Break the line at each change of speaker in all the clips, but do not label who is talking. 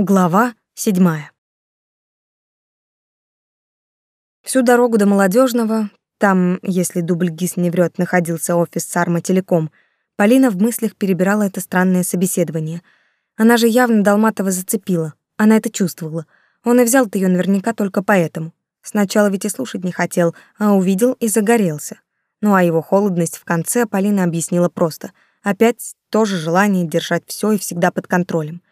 Глава 7. Всю дорогу до Молодежного, там, если дубль ГИС не врет, находился офис Сарма Телеком, Полина в мыслях перебирала это странное собеседование. Она же явно Долматова зацепила, она это чувствовала. Он и взял-то ее наверняка только поэтому. Сначала ведь и слушать не хотел, а увидел и загорелся. Ну а его холодность в конце Полина объяснила просто. Опять тоже желание держать все и всегда под контролем.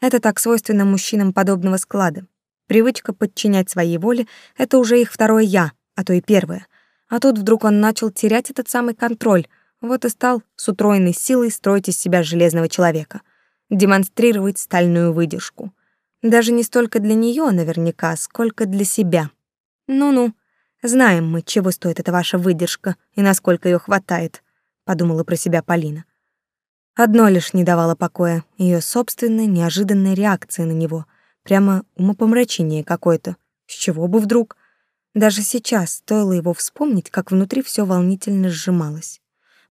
Это так свойственно мужчинам подобного склада. Привычка подчинять своей воле — это уже их второе «я», а то и первое. А тут вдруг он начал терять этот самый контроль, вот и стал с утроенной силой строить из себя железного человека, демонстрировать стальную выдержку. Даже не столько для нее, наверняка, сколько для себя. «Ну-ну, знаем мы, чего стоит эта ваша выдержка и насколько ее хватает», — подумала про себя Полина. Одно лишь не давало покоя — ее собственная неожиданная реакция на него. Прямо умопомрачение какое-то. С чего бы вдруг? Даже сейчас стоило его вспомнить, как внутри все волнительно сжималось.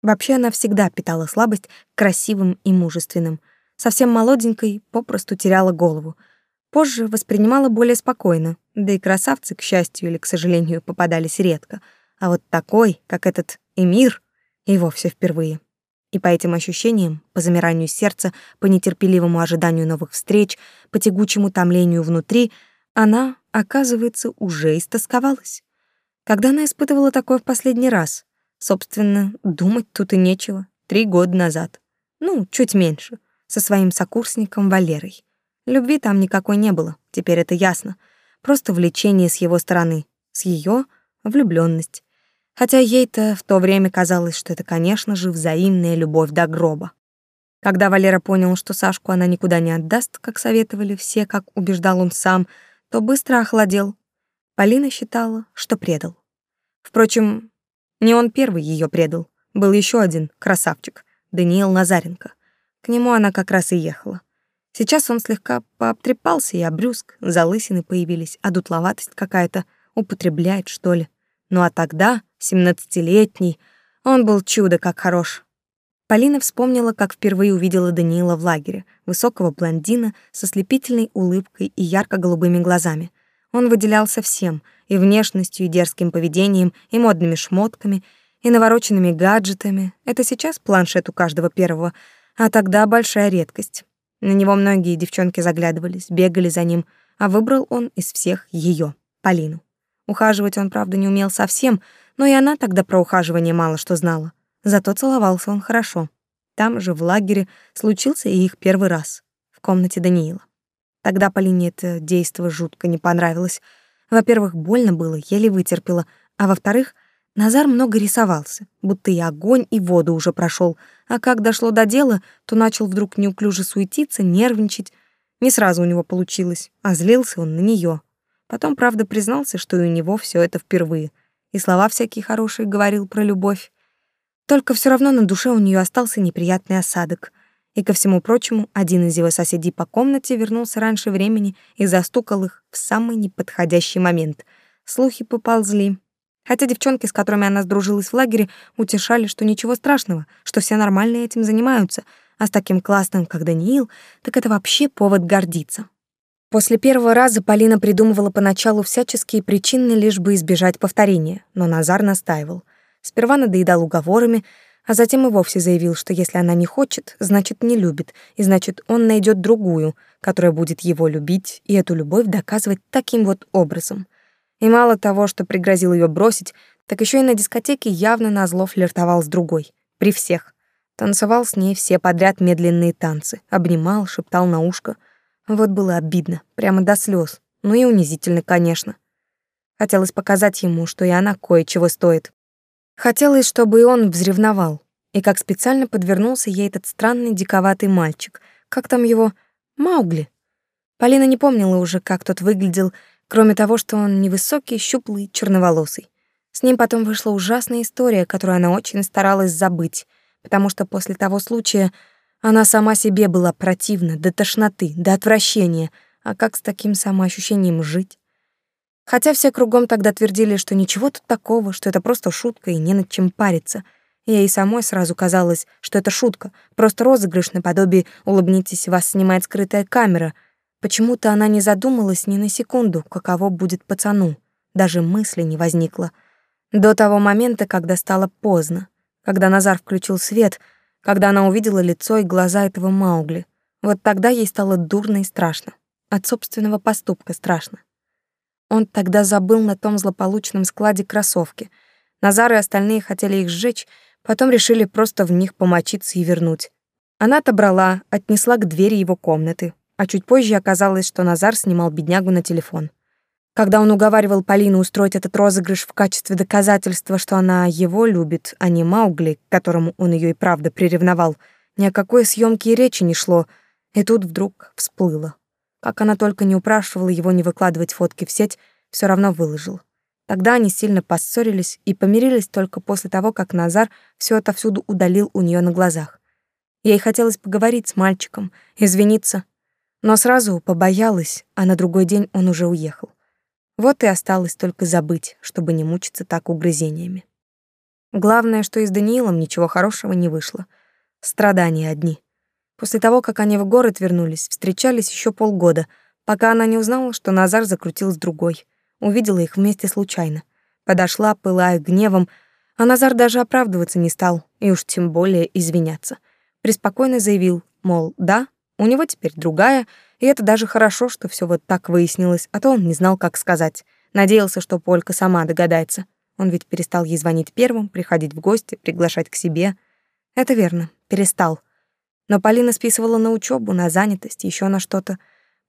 Вообще она всегда питала слабость к красивым и мужественным. Совсем молоденькой попросту теряла голову. Позже воспринимала более спокойно, да и красавцы, к счастью или к сожалению, попадались редко. А вот такой, как этот Эмир, и вовсе впервые. И по этим ощущениям, по замиранию сердца, по нетерпеливому ожиданию новых встреч, по тягучему томлению внутри, она, оказывается, уже истосковалась. Когда она испытывала такое в последний раз? Собственно, думать тут и нечего. Три года назад. Ну, чуть меньше. Со своим сокурсником Валерой. Любви там никакой не было, теперь это ясно. Просто влечение с его стороны, с ее влюблённость. Хотя ей-то в то время казалось, что это, конечно же, взаимная любовь до гроба. Когда Валера понял, что Сашку она никуда не отдаст, как советовали все, как убеждал он сам, то быстро охладел. Полина считала, что предал. Впрочем, не он первый ее предал. Был еще один красавчик, Даниил Назаренко. К нему она как раз и ехала. Сейчас он слегка пообтрепался и обрюзг, залысины появились, а дутловатость какая-то употребляет, что ли. Ну а тогда Семнадцатилетний, он был чудо как хорош. Полина вспомнила, как впервые увидела Даниила в лагере, высокого блондина со слепительной улыбкой и ярко-голубыми глазами. Он выделялся всем — и внешностью, и дерзким поведением, и модными шмотками, и навороченными гаджетами. Это сейчас планшет у каждого первого, а тогда большая редкость. На него многие девчонки заглядывались, бегали за ним, а выбрал он из всех ее, Полину. Ухаживать он, правда, не умел совсем, но и она тогда про ухаживание мало что знала. Зато целовался он хорошо. Там же, в лагере, случился и их первый раз. В комнате Даниила. Тогда Полине это действо жутко не понравилось. Во-первых, больно было, еле вытерпела. А во-вторых, Назар много рисовался, будто и огонь, и воду уже прошел. А как дошло до дела, то начал вдруг неуклюже суетиться, нервничать. Не сразу у него получилось, а злился он на нее, Потом, правда, признался, что у него все это впервые, и слова всякие хорошие говорил про любовь. Только все равно на душе у нее остался неприятный осадок. И, ко всему прочему, один из его соседей по комнате вернулся раньше времени и застукал их в самый неподходящий момент. Слухи поползли. Хотя девчонки, с которыми она сдружилась в лагере, утешали, что ничего страшного, что все нормально этим занимаются, а с таким классным, как Даниил, так это вообще повод гордиться. После первого раза Полина придумывала поначалу всяческие причины, лишь бы избежать повторения, но Назар настаивал. Сперва надоедал уговорами, а затем и вовсе заявил, что если она не хочет, значит, не любит, и значит, он найдет другую, которая будет его любить и эту любовь доказывать таким вот образом. И мало того, что пригрозил ее бросить, так еще и на дискотеке явно назло флиртовал с другой, при всех. Танцевал с ней все подряд медленные танцы, обнимал, шептал на ушко — вот было обидно, прямо до слез, ну и унизительно, конечно. Хотелось показать ему, что и она кое-чего стоит. Хотелось, чтобы и он взревновал, и как специально подвернулся ей этот странный диковатый мальчик, как там его, Маугли. Полина не помнила уже, как тот выглядел, кроме того, что он невысокий, щуплый, черноволосый. С ним потом вышла ужасная история, которую она очень старалась забыть, потому что после того случая она сама себе была противна до тошноты, до отвращения. А как с таким самоощущением жить? Хотя все кругом тогда твердили, что ничего тут такого, что это просто шутка и не над чем париться. Ей самой сразу казалось, что это шутка, просто розыгрыш наподобие «Улыбнитесь, вас снимает скрытая камера». Почему-то она не задумалась ни на секунду, каково будет пацану. Даже мысли не возникло. До того момента, когда стало поздно. Когда Назар включил свет — когда она увидела лицо и глаза этого Маугли. Вот тогда ей стало дурно и страшно. От собственного поступка страшно. Он тогда забыл на том злополучном складе кроссовки. Назар и остальные хотели их сжечь, потом решили просто в них помочиться и вернуть. Она отобрала, отнесла к двери его комнаты, а чуть позже оказалось, что Назар снимал беднягу на телефон. Когда он уговаривал Полину устроить этот розыгрыш в качестве доказательства, что она его любит, а не Маугли, к которому он ее и правда приревновал, ни о какой съемке и речи не шло, и тут вдруг всплыло. Как она только не упрашивала его не выкладывать фотки в сеть, все равно выложил. Тогда они сильно поссорились и помирились только после того, как Назар все отовсюду удалил у нее на глазах. Ей хотелось поговорить с мальчиком, извиниться, но сразу побоялась, а на другой день он уже уехал. Вот и осталось только забыть, чтобы не мучиться так угрызениями. Главное, что и с Даниилом ничего хорошего не вышло. Страдания одни. После того, как они в город вернулись, встречались еще полгода, пока она не узнала, что Назар закрутил с другой. Увидела их вместе случайно. Подошла, пылая гневом, а Назар даже оправдываться не стал, и уж тем более извиняться. Преспокойно заявил, мол, да, у него теперь другая — и это даже хорошо, что все вот так выяснилось, а то он не знал, как сказать. Надеялся, что Полька сама догадается. Он ведь перестал ей звонить первым, приходить в гости, приглашать к себе. Это верно, перестал. Но Полина списывала на учебу, на занятость, еще на что-то,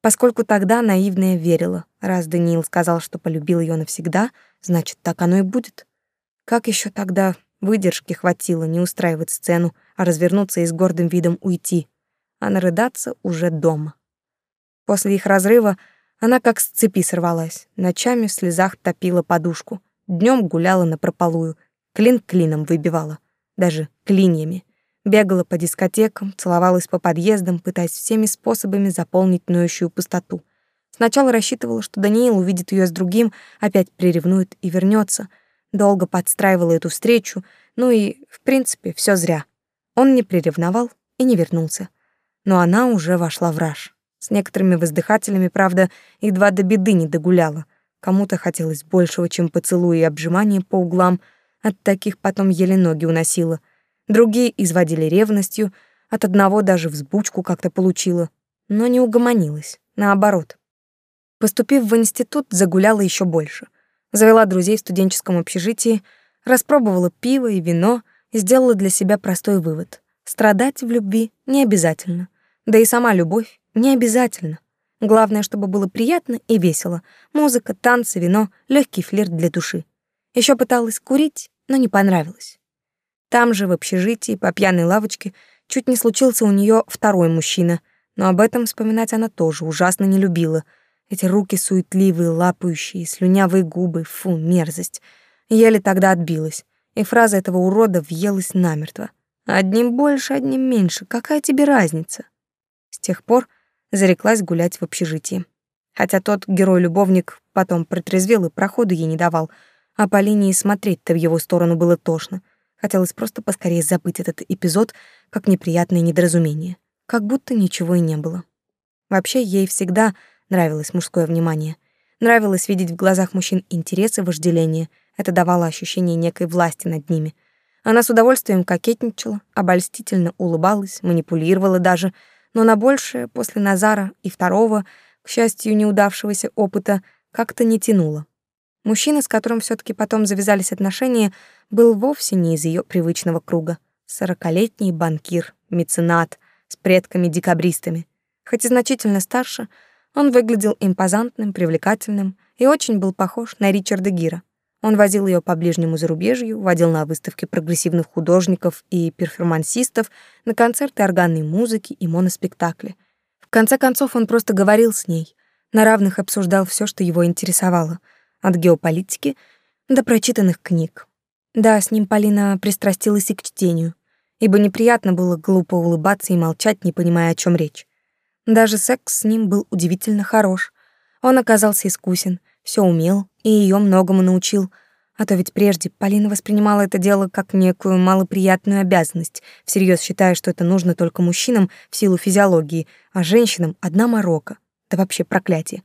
поскольку тогда наивная верила. Раз Даниил сказал, что полюбил ее навсегда, значит, так оно и будет. Как еще тогда выдержки хватило не устраивать сцену, а развернуться и с гордым видом уйти, а нарыдаться уже дома? После их разрыва она как с цепи сорвалась, ночами в слезах топила подушку, днем гуляла на прополую, клин клином выбивала, даже клиньями. Бегала по дискотекам, целовалась по подъездам, пытаясь всеми способами заполнить ноющую пустоту. Сначала рассчитывала, что Даниил увидит ее с другим, опять приревнует и вернется. Долго подстраивала эту встречу, ну и, в принципе, все зря. Он не приревновал и не вернулся. Но она уже вошла в раж. С некоторыми воздыхателями, правда, едва до беды не догуляла. Кому-то хотелось большего, чем поцелуи и обжимания по углам, от таких потом еле ноги уносила. Другие изводили ревностью, от одного даже взбучку как-то получила. Но не угомонилась, наоборот. Поступив в институт, загуляла еще больше. Завела друзей в студенческом общежитии, распробовала пиво и вино, сделала для себя простой вывод. Страдать в любви не обязательно. Да и сама любовь не обязательно. Главное, чтобы было приятно и весело. Музыка, танцы, вино, легкий флирт для души. Еще пыталась курить, но не понравилось. Там же, в общежитии, по пьяной лавочке, чуть не случился у нее второй мужчина, но об этом вспоминать она тоже ужасно не любила. Эти руки суетливые, лапающие, слюнявые губы, фу, мерзость. Еле тогда отбилась, и фраза этого урода въелась намертво. «Одним больше, одним меньше, какая тебе разница?» С тех пор зареклась гулять в общежитии. Хотя тот герой-любовник потом протрезвел и проходу ей не давал, а по линии смотреть-то в его сторону было тошно. Хотелось просто поскорее забыть этот эпизод как неприятное недоразумение, как будто ничего и не было. Вообще, ей всегда нравилось мужское внимание. Нравилось видеть в глазах мужчин интерес и вожделение. Это давало ощущение некой власти над ними. Она с удовольствием кокетничала, обольстительно улыбалась, манипулировала даже — но на большее после Назара и второго, к счастью, неудавшегося опыта, как-то не тянуло. Мужчина, с которым все таки потом завязались отношения, был вовсе не из ее привычного круга. Сорокалетний банкир, меценат, с предками-декабристами. Хоть и значительно старше, он выглядел импозантным, привлекательным и очень был похож на Ричарда Гира — он возил ее по ближнему зарубежью, водил на выставки прогрессивных художников и перформансистов, на концерты органной музыки и моноспектакли. В конце концов, он просто говорил с ней, на равных обсуждал все, что его интересовало, от геополитики до прочитанных книг. Да, с ним Полина пристрастилась и к чтению, ибо неприятно было глупо улыбаться и молчать, не понимая, о чем речь. Даже секс с ним был удивительно хорош. Он оказался искусен, все умел, и ее многому научил. А то ведь прежде Полина воспринимала это дело как некую малоприятную обязанность, всерьез считая, что это нужно только мужчинам в силу физиологии, а женщинам — одна морока. Да вообще проклятие.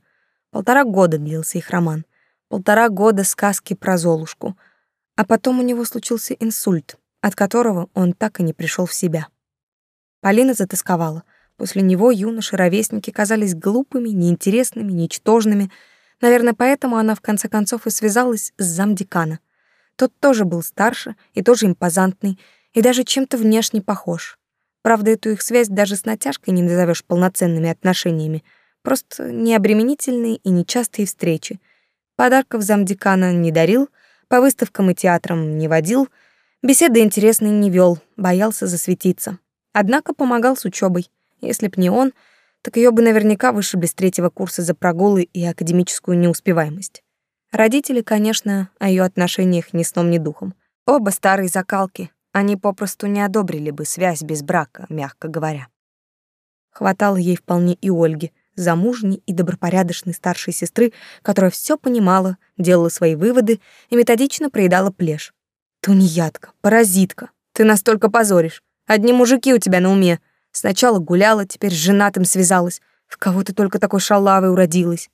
Полтора года длился их роман. Полтора года сказки про Золушку. А потом у него случился инсульт, от которого он так и не пришел в себя. Полина затасковала. После него юноши-ровесники казались глупыми, неинтересными, ничтожными — Наверное, поэтому она в конце концов и связалась с замдекана. Тот тоже был старше и тоже импозантный, и даже чем-то внешне похож. Правда, эту их связь даже с натяжкой не назовешь полноценными отношениями. Просто необременительные и нечастые встречи. Подарков замдекана не дарил, по выставкам и театрам не водил, беседы интересные не вел, боялся засветиться. Однако помогал с учебой. Если б не он — так ее бы наверняка вышибли с третьего курса за прогулы и академическую неуспеваемость. Родители, конечно, о ее отношениях ни сном, ни духом. Оба старые закалки, они попросту не одобрили бы связь без брака, мягко говоря. Хватало ей вполне и Ольги, замужней и добропорядочной старшей сестры, которая все понимала, делала свои выводы и методично проедала плешь. «Тунеядка, паразитка, ты настолько позоришь. Одни мужики у тебя на уме», Сначала гуляла, теперь с женатым связалась. В кого ты только такой шалавой уродилась?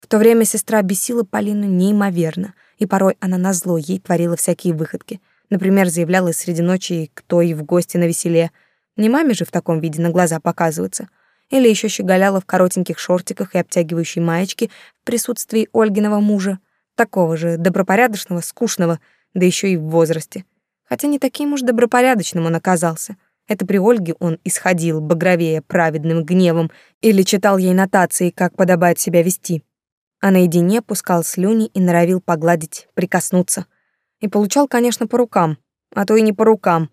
В то время сестра бесила Полину неимоверно, и порой она назло ей творила всякие выходки. Например, заявляла среди ночи, кто и в гости на веселе. Не маме же в таком виде на глаза показываться. Или еще щеголяла в коротеньких шортиках и обтягивающей маечке в присутствии Ольгиного мужа. Такого же добропорядочного, скучного, да еще и в возрасте. Хотя не таким уж добропорядочным он оказался. Это при Ольге он исходил, багровея праведным гневом, или читал ей нотации, как подобает себя вести. А наедине пускал слюни и норовил погладить, прикоснуться. И получал, конечно, по рукам, а то и не по рукам.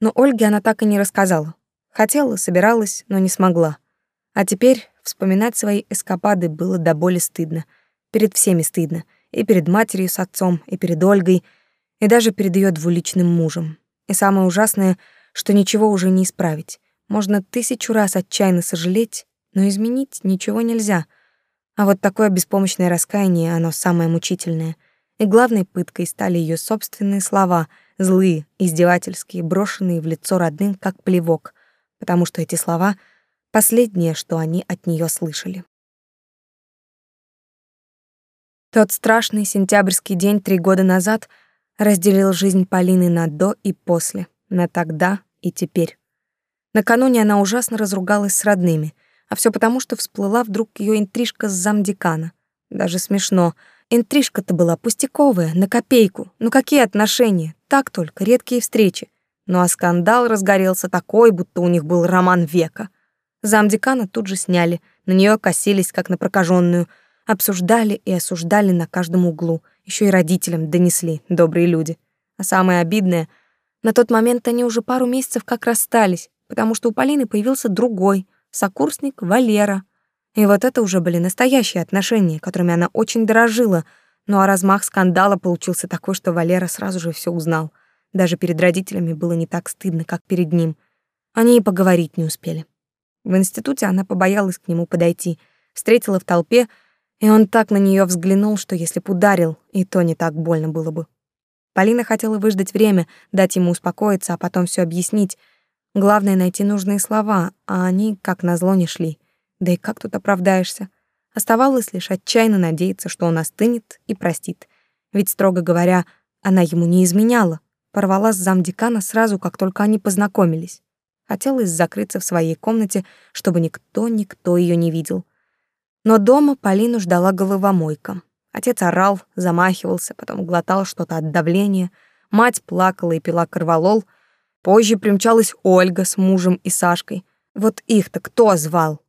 Но Ольге она так и не рассказала. Хотела, собиралась, но не смогла. А теперь вспоминать свои эскапады было до боли стыдно. Перед всеми стыдно. И перед матерью с отцом, и перед Ольгой, и даже перед ее двуличным мужем. И самое ужасное — что ничего уже не исправить. Можно тысячу раз отчаянно сожалеть, но изменить ничего нельзя. А вот такое беспомощное раскаяние, оно самое мучительное. И главной пыткой стали ее собственные слова, злые, издевательские, брошенные в лицо родным как плевок, потому что эти слова — последнее, что они от нее слышали. Тот страшный сентябрьский день три года назад разделил жизнь Полины на «до» и «после», на «тогда» и теперь. Накануне она ужасно разругалась с родными, а все потому, что всплыла вдруг ее интрижка с замдекана. Даже смешно. Интрижка-то была пустяковая, на копейку. Ну какие отношения? Так только, редкие встречи. Ну а скандал разгорелся такой, будто у них был роман века. Замдекана тут же сняли, на нее косились, как на прокаженную, обсуждали и осуждали на каждом углу, еще и родителям донесли, добрые люди. А самое обидное — на тот момент они уже пару месяцев как расстались, потому что у Полины появился другой, сокурсник Валера. И вот это уже были настоящие отношения, которыми она очень дорожила. Ну а размах скандала получился такой, что Валера сразу же все узнал. Даже перед родителями было не так стыдно, как перед ним. Они и поговорить не успели. В институте она побоялась к нему подойти, встретила в толпе, и он так на нее взглянул, что если б ударил, и то не так больно было бы. Полина хотела выждать время, дать ему успокоиться, а потом все объяснить. Главное — найти нужные слова, а они, как назло, не шли. Да и как тут оправдаешься? Оставалось лишь отчаянно надеяться, что он остынет и простит. Ведь, строго говоря, она ему не изменяла. Порвала с замдекана сразу, как только они познакомились. Хотелось закрыться в своей комнате, чтобы никто-никто ее не видел. Но дома Полину ждала головомойка. Отец орал, замахивался, потом глотал что-то от давления. Мать плакала и пила корвалол. Позже примчалась Ольга с мужем и Сашкой. Вот их-то кто звал?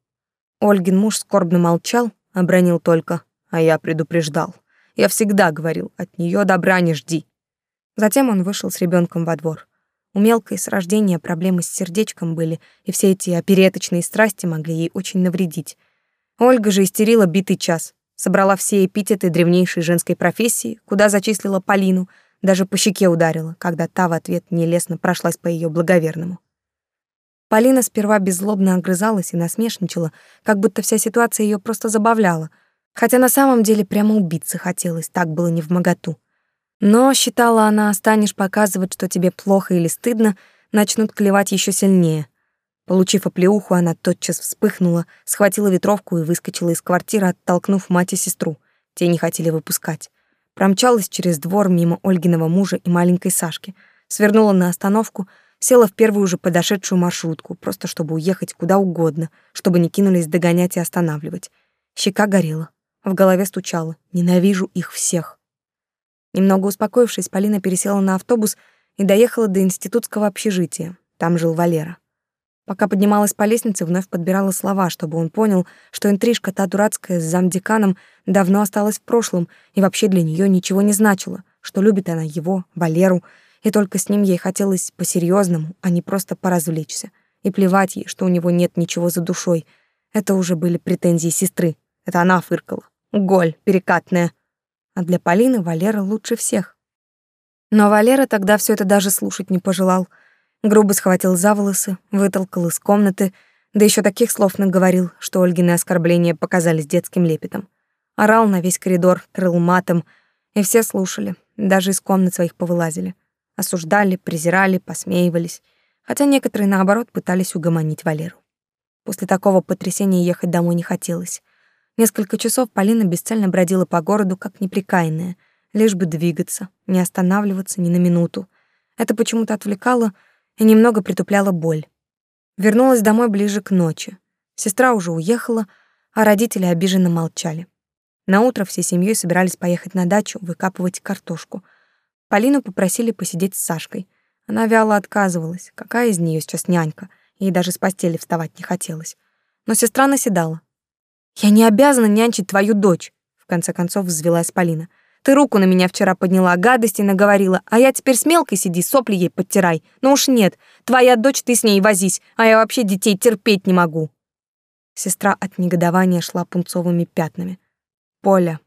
Ольгин муж скорбно молчал, обронил только, а я предупреждал. Я всегда говорил, от нее добра не жди. Затем он вышел с ребенком во двор. У мелкой с рождения проблемы с сердечком были, и все эти опереточные страсти могли ей очень навредить. Ольга же истерила битый час собрала все эпитеты древнейшей женской профессии, куда зачислила Полину, даже по щеке ударила, когда та в ответ нелестно прошлась по ее благоверному. Полина сперва беззлобно огрызалась и насмешничала, как будто вся ситуация ее просто забавляла, хотя на самом деле прямо убиться хотелось, так было не в моготу. Но, считала она, станешь показывать, что тебе плохо или стыдно, начнут клевать еще сильнее — Получив оплеуху, она тотчас вспыхнула, схватила ветровку и выскочила из квартиры, оттолкнув мать и сестру. Те не хотели выпускать. Промчалась через двор мимо Ольгиного мужа и маленькой Сашки, свернула на остановку, села в первую же подошедшую маршрутку, просто чтобы уехать куда угодно, чтобы не кинулись догонять и останавливать. Щека горела, в голове стучало «Ненавижу их всех». Немного успокоившись, Полина пересела на автобус и доехала до институтского общежития. Там жил Валера. Пока поднималась по лестнице, вновь подбирала слова, чтобы он понял, что интрижка та дурацкая с замдеканом давно осталась в прошлом и вообще для нее ничего не значила, что любит она его, Валеру, и только с ним ей хотелось по-серьезному, а не просто поразвлечься. И плевать ей, что у него нет ничего за душой. Это уже были претензии сестры. Это она фыркала. Голь перекатная. А для Полины Валера лучше всех. Но Валера тогда все это даже слушать не пожелал — грубо схватил за волосы, вытолкал из комнаты, да еще таких слов наговорил, что Ольгины оскорбления показались детским лепетом. Орал на весь коридор, крыл матом, и все слушали, даже из комнат своих повылазили. Осуждали, презирали, посмеивались, хотя некоторые, наоборот, пытались угомонить Валеру. После такого потрясения ехать домой не хотелось. Несколько часов Полина бесцельно бродила по городу, как неприкаянная, лишь бы двигаться, не останавливаться ни на минуту. Это почему-то отвлекало — и немного притупляла боль. Вернулась домой ближе к ночи. Сестра уже уехала, а родители обиженно молчали. На утро всей семьей собирались поехать на дачу выкапывать картошку. Полину попросили посидеть с Сашкой. Она вяло отказывалась. Какая из нее сейчас нянька? Ей даже с постели вставать не хотелось. Но сестра наседала. «Я не обязана нянчить твою дочь», — в конце концов взвелась Полина. Ты руку на меня вчера подняла, гадости наговорила, а я теперь с мелкой сиди, сопли ей подтирай. Но уж нет, твоя дочь, ты с ней возись, а я вообще детей терпеть не могу». Сестра от негодования шла пунцовыми пятнами. «Поля,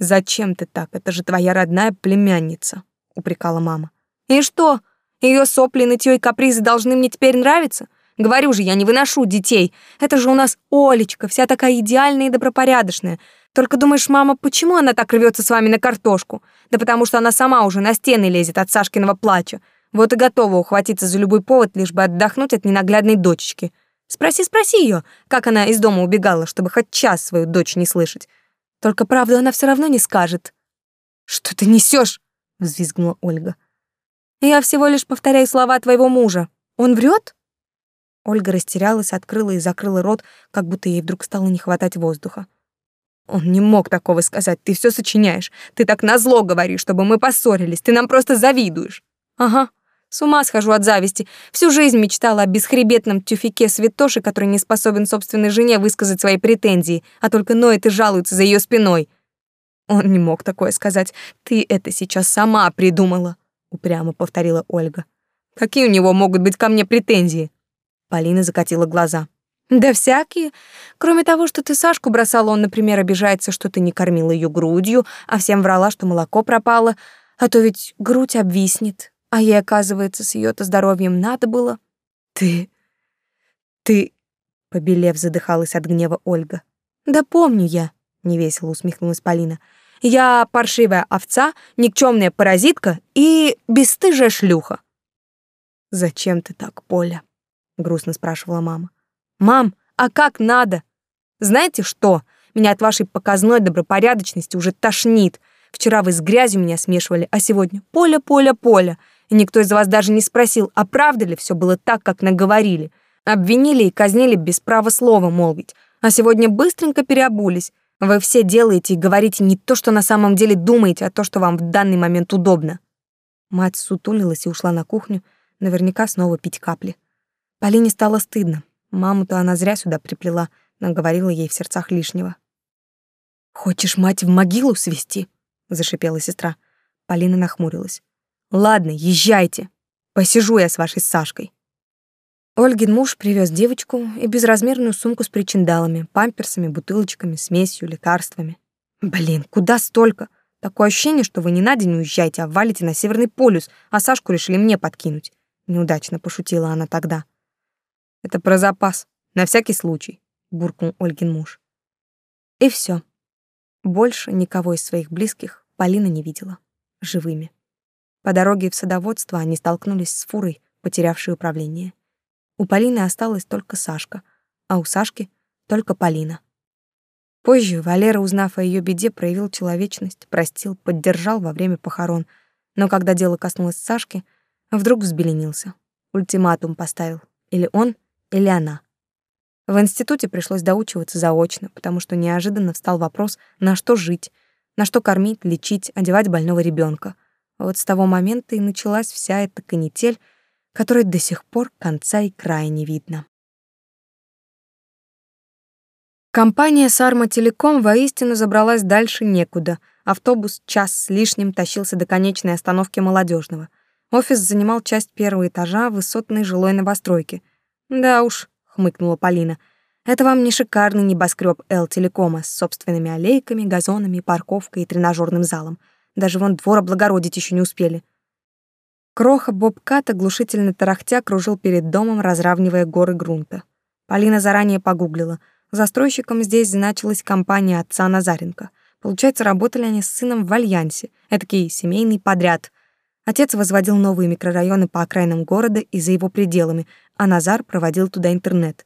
зачем ты так? Это же твоя родная племянница», — упрекала мама. «И что? Ее сопли, нытьё и капризы должны мне теперь нравиться? Говорю же, я не выношу детей. Это же у нас Олечка, вся такая идеальная и добропорядочная. Только думаешь, мама, почему она так рвется с вами на картошку? Да потому что она сама уже на стены лезет от Сашкиного плача. Вот и готова ухватиться за любой повод, лишь бы отдохнуть от ненаглядной дочечки. Спроси, спроси ее, как она из дома убегала, чтобы хоть час свою дочь не слышать. Только правду она все равно не скажет. «Что ты несешь? взвизгнула Ольга. «Я всего лишь повторяю слова твоего мужа. Он врет? Ольга растерялась, открыла и закрыла рот, как будто ей вдруг стало не хватать воздуха. Он не мог такого сказать. Ты все сочиняешь. Ты так назло говоришь, чтобы мы поссорились. Ты нам просто завидуешь. Ага. С ума схожу от зависти. Всю жизнь мечтала о бесхребетном тюфике святоши, который не способен собственной жене высказать свои претензии, а только ноет и жалуется за ее спиной. Он не мог такое сказать. Ты это сейчас сама придумала, упрямо повторила Ольга. Какие у него могут быть ко мне претензии? Полина закатила глаза. Да всякие. Кроме того, что ты Сашку бросала, он, например, обижается, что ты не кормила ее грудью, а всем врала, что молоко пропало. А то ведь грудь обвиснет. А ей, оказывается, с ее-то здоровьем надо было. Ты... ты... Побелев задыхалась от гнева Ольга. «Да помню я», — невесело усмехнулась Полина. «Я паршивая овца, никчемная паразитка и бесстыжая шлюха». «Зачем ты так, Поля?» — грустно спрашивала мама. «Мам, а как надо? Знаете что? Меня от вашей показной добропорядочности уже тошнит. Вчера вы с грязью меня смешивали, а сегодня поле, поле, поле. И никто из вас даже не спросил, а правда ли все было так, как наговорили. Обвинили и казнили без права слова молвить. А сегодня быстренько переобулись. Вы все делаете и говорите не то, что на самом деле думаете, а то, что вам в данный момент удобно». Мать сутулилась и ушла на кухню, наверняка снова пить капли. Полине стало стыдно. Маму-то она зря сюда приплела, наговорила ей в сердцах лишнего. «Хочешь мать в могилу свести?» — зашипела сестра. Полина нахмурилась. «Ладно, езжайте. Посижу я с вашей Сашкой». Ольгин муж привез девочку и безразмерную сумку с причиндалами, памперсами, бутылочками, смесью, лекарствами. «Блин, куда столько? Такое ощущение, что вы не на день уезжаете, а валите на Северный полюс, а Сашку решили мне подкинуть». Неудачно пошутила она тогда. Это про запас, на всякий случай», — буркнул Ольгин муж. И все. Больше никого из своих близких Полина не видела. Живыми. По дороге в садоводство они столкнулись с фурой, потерявшей управление. У Полины осталась только Сашка, а у Сашки — только Полина. Позже Валера, узнав о ее беде, проявил человечность, простил, поддержал во время похорон, но когда дело коснулось Сашки, вдруг взбеленился. Ультиматум поставил. Или он, или она. В институте пришлось доучиваться заочно, потому что неожиданно встал вопрос, на что жить, на что кормить, лечить, одевать больного ребенка. Вот с того момента и началась вся эта канитель, которой до сих пор конца и края не видно. Компания «Сарма Телеком» воистину забралась дальше некуда. Автобус час с лишним тащился до конечной остановки молодежного. Офис занимал часть первого этажа высотной жилой новостройки — «Да уж», — хмыкнула Полина, — «это вам не шикарный небоскреб Эл-телекома с собственными аллейками, газонами, парковкой и тренажерным залом. Даже вон двор облагородить еще не успели». Кроха Бобкат оглушительно тарахтя кружил перед домом, разравнивая горы грунта. Полина заранее погуглила. Застройщиком здесь значилась компания отца Назаренко. Получается, работали они с сыном в Альянсе, этакий семейный подряд — Отец возводил новые микрорайоны по окраинам города и за его пределами, а Назар проводил туда интернет.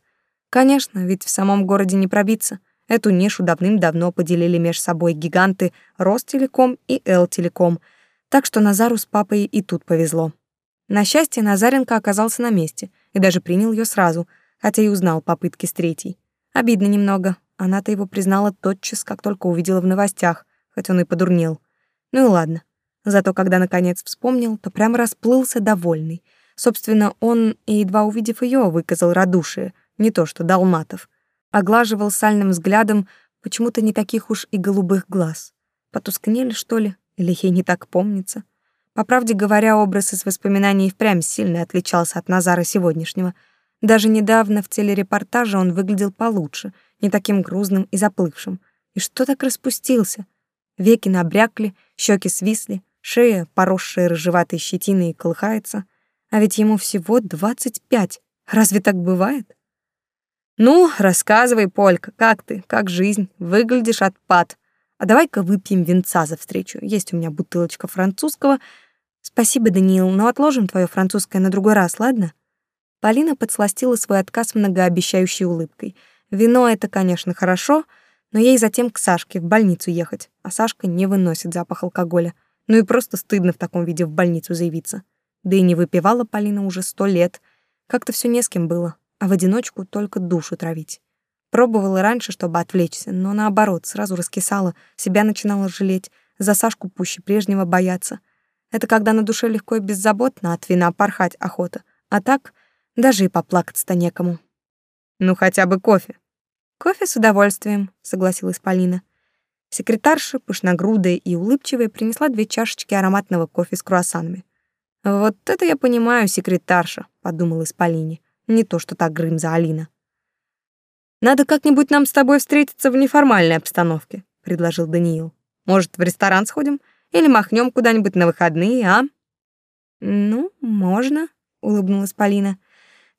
Конечно, ведь в самом городе не пробиться. Эту нишу давным-давно поделили между собой гиганты Ростелеком и Элтелеком, так что Назару с папой и тут повезло. На счастье, Назаренко оказался на месте и даже принял ее сразу, хотя и узнал попытки с третьей. Обидно немного, она-то его признала тотчас, как только увидела в новостях, хоть он и подурнел. Ну и ладно, Зато когда наконец вспомнил, то прямо расплылся довольный. Собственно, он, и едва увидев ее, выказал радушие, не то что далматов, Оглаживал сальным взглядом почему-то не таких уж и голубых глаз. Потускнели, что ли? Или ей не так помнится? По правде говоря, образ из воспоминаний впрямь сильно отличался от Назара сегодняшнего. Даже недавно в телерепортаже он выглядел получше, не таким грузным и заплывшим. И что так распустился? Веки набрякли, щеки свисли, шея, поросшая рыжеватой щетиной, колыхается. А ведь ему всего 25. Разве так бывает? «Ну, рассказывай, Полька, как ты, как жизнь? Выглядишь отпад. А давай-ка выпьем винца за встречу. Есть у меня бутылочка французского. Спасибо, Даниил, но отложим твое французское на другой раз, ладно?» Полина подсластила свой отказ многообещающей улыбкой. Вино — это, конечно, хорошо, но ей затем к Сашке в больницу ехать, а Сашка не выносит запах алкоголя. Ну и просто стыдно в таком виде в больницу заявиться. Да и не выпивала Полина уже сто лет. Как-то все не с кем было, а в одиночку только душу травить. Пробовала раньше, чтобы отвлечься, но наоборот, сразу раскисала, себя начинала жалеть, за Сашку пуще прежнего бояться. Это когда на душе легко и беззаботно от вина порхать охота, а так даже и поплакаться-то некому. «Ну хотя бы кофе». «Кофе с удовольствием», — согласилась Полина. Секретарша, пышногрудая и улыбчивая, принесла две чашечки ароматного кофе с круассанами. «Вот это я понимаю, секретарша», — подумала Исполине. «Не то, что так Грымза Алина». «Надо как-нибудь нам с тобой встретиться в неформальной обстановке», — предложил Даниил. «Может, в ресторан сходим? Или махнем куда-нибудь на выходные, а?» «Ну, можно», — улыбнулась Полина.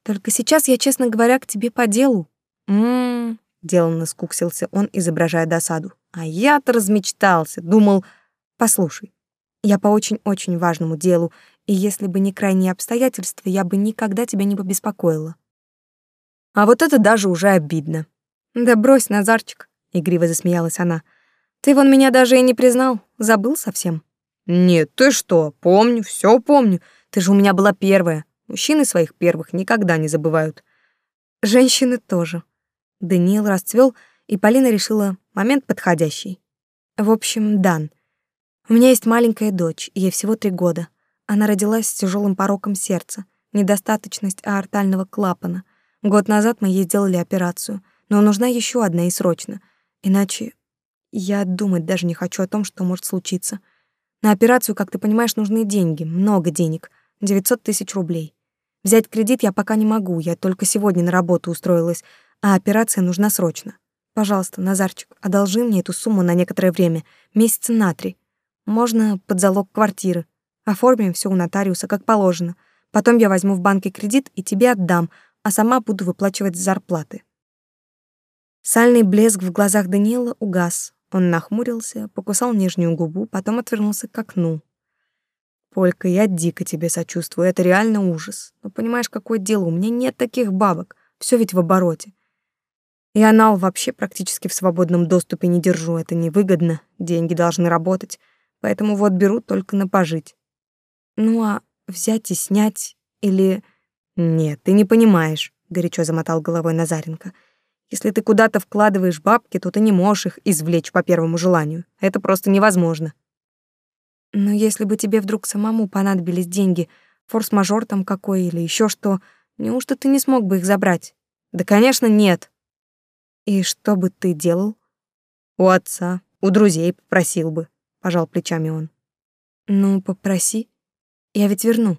«Только сейчас я, честно говоря, к тебе по делу». «М-м-м», Деланно скуксился он, изображая досаду. А я-то размечтался, думал... Послушай, я по очень-очень важному делу, и если бы не крайние обстоятельства, я бы никогда тебя не побеспокоила. А вот это даже уже обидно. Да брось, Назарчик, — игриво засмеялась она. Ты вон меня даже и не признал, забыл совсем. Нет, ты что, помню, все помню. Ты же у меня была первая. Мужчины своих первых никогда не забывают. Женщины тоже, Даниил расцвел, и Полина решила момент подходящий. В общем, Дан. У меня есть маленькая дочь, ей всего три года. Она родилась с тяжелым пороком сердца, недостаточность аортального клапана. Год назад мы ей сделали операцию, но нужна еще одна и срочно. Иначе я думать даже не хочу о том, что может случиться. На операцию, как ты понимаешь, нужны деньги, много денег, 900 тысяч рублей. Взять кредит я пока не могу, я только сегодня на работу устроилась, а операция нужна срочно. Пожалуйста, Назарчик, одолжи мне эту сумму на некоторое время, месяца на три. Можно под залог квартиры. Оформим все у нотариуса, как положено. Потом я возьму в банке кредит и тебе отдам, а сама буду выплачивать зарплаты». Сальный блеск в глазах Даниила угас. Он нахмурился, покусал нижнюю губу, потом отвернулся к окну. «Полька, я дико тебе сочувствую, это реально ужас. Но понимаешь, какое дело, у меня нет таких бабок, все ведь в обороте. И она вообще практически в свободном доступе не держу, это невыгодно, деньги должны работать, поэтому вот беру только на пожить. Ну а взять и снять или... Нет, ты не понимаешь, горячо замотал головой Назаренко. Если ты куда-то вкладываешь бабки, то ты не можешь их извлечь по первому желанию. Это просто невозможно. Но если бы тебе вдруг самому понадобились деньги, форс-мажор там какой или еще что, неужто ты не смог бы их забрать? Да, конечно, нет, и что бы ты делал? У отца, у друзей попросил бы, пожал плечами он. Ну, попроси. Я ведь верну.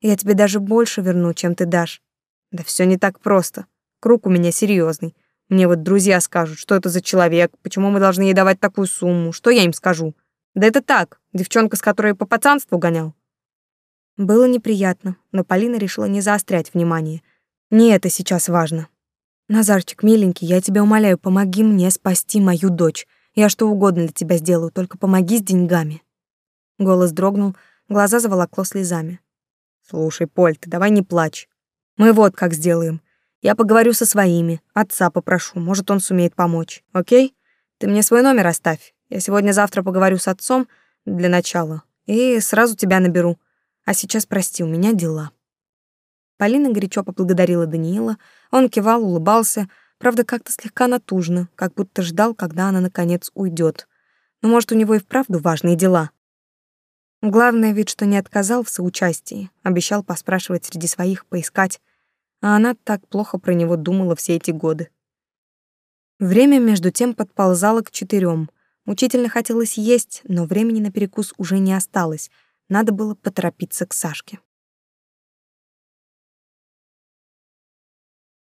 Я тебе даже больше верну, чем ты дашь. Да все не так просто. Круг у меня серьезный. Мне вот друзья скажут, что это за человек, почему мы должны ей давать такую сумму, что я им скажу. Да это так, девчонка, с которой по пацанству гонял. Было неприятно, но Полина решила не заострять внимание. Не это сейчас важно. «Назарчик, миленький, я тебя умоляю, помоги мне спасти мою дочь. Я что угодно для тебя сделаю, только помоги с деньгами». Голос дрогнул, глаза заволокло слезами. «Слушай, Поль, ты давай не плачь. Мы вот как сделаем. Я поговорю со своими, отца попрошу, может, он сумеет помочь. Окей? Ты мне свой номер оставь. Я сегодня-завтра поговорю с отцом для начала и сразу тебя наберу. А сейчас прости, у меня дела». Полина горячо поблагодарила Даниила. Он кивал, улыбался, правда, как-то слегка натужно, как будто ждал, когда она, наконец, уйдет. Но, может, у него и вправду важные дела. Главное ведь, что не отказал в соучастии, обещал поспрашивать среди своих, поискать. А она так плохо про него думала все эти годы. Время между тем подползало к четырем. Мучительно хотелось есть, но времени на перекус уже не осталось. Надо было поторопиться к Сашке.